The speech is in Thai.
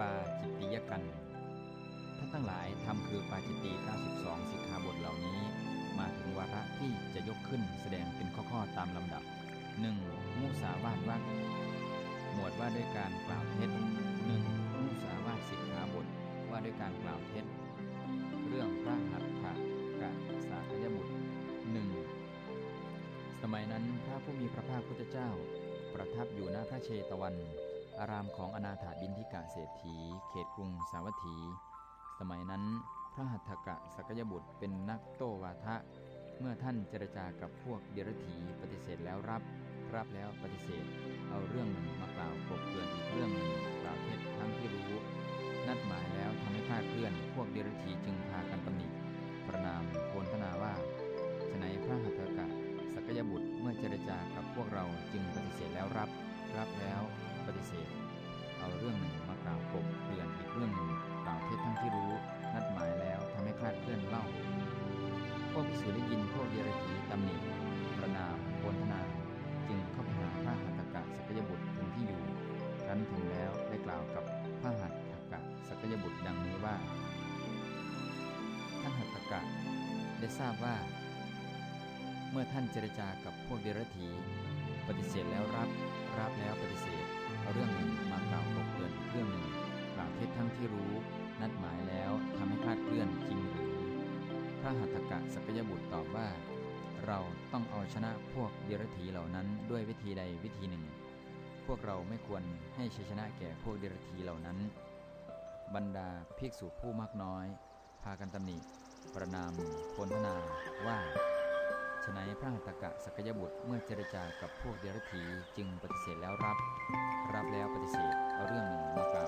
ปาจิตติยกันท่านทั้งหลายทำคือปาจิตตี92 สิกขาบทเหล่านี้ มาถึงวาระที่จะยกขึ้นแสดงเป็นข้อๆตามลำดับ 1. มุสาวาทวักหมวดว่าด้วยการกล่าวเท็จ 1. มุสาวาทสิกขาบทว่าด้วยการกล่าวเท็จ เรื่องพระหัตถะกะสากยบุตร 1. สมัยนั้นพระผู้มีพระภาคพุทธเจ้า ประทับอยู่ณพระเชตวัน อารามของอนาถาบินทิกะเศรษฐี เขตกรุงสาวัตถี สมัยนั้นพระหัตถกะสกยบุตรเป็นนักโตวาทะ เมื่อท่านเจรจากับพวกเดรัจฉีปฏิเสธแล้วรับ รับแล้วปฏิเสธ เอาเรื่องหนึ่งมากล่าวกบเกลื่อนอีกเรื่องหนึ่งกล่าวเท็จทั้งที่รู้ นัดหมายแล้วทำให้คลาดเคลื่อน พวกเดรัจฉีจึงพากันตำหนิประนามโพลธนาว่าฉนัยพระหัตถกะสกยบุตรเมื่อเจรจากับพวกเราจึงปฏิเสธแล้วรับ รับแล้ว ปฏิเสธ เอาเรื่องหนึ่งมากล่าวกบเกลื่อนอีกเรื่องหนึ่งกล่าวเท็จทั้งที่รู้นัดหมายแล้วทำให้คลาดเคลื่อนเล่า พวกภิกษุได้ยินพวกเดรัจฉีตำหนิประนามโพลธนา จึงเข้าไปหาพระหัตถกะสกยบุตรถึงที่อยู่ครั้นถึงแล้วได้กล่าวกับพระหัตถกะสกยบุตรดังนี้ว่า ท่านหัตถกะได้ทราบว่า เมื่อท่านเจรจากับพวกเดรัจฉีปฏิเสธแล้วรับ รับแล้วปฏิเสธ เรื่องหนึ่งมากล่าวกเกลื่อนอีกเรื่องหนึ่งกล่าวเท็จทั้งที่รู้ นัดหมายแล้วทำให้คลาดเคลื่อนจริงหรือ พระหัตถกะสกยบุตรตอบว่า เราต้องเอาชนะพวกเดรัจฉีเหล่านั้นด้วยวิธีใดวิธีหนึ่ง พวกเราไม่ควรให้ชัยชนะแก่พวกเดรัจฉีเหล่านั้น บรรดาภิกษุผู้มากน้อย พากันตำหนิประนามโพลธนาว่า ฉนัยพระหัตถกะสกยบุตรเมื่อเจรจากับพวกเดรัจฉีจึงปฏิเสธแล้วรับ รับแล้วปฏิเสธเอาเรื่องหนึ่งมากล่าว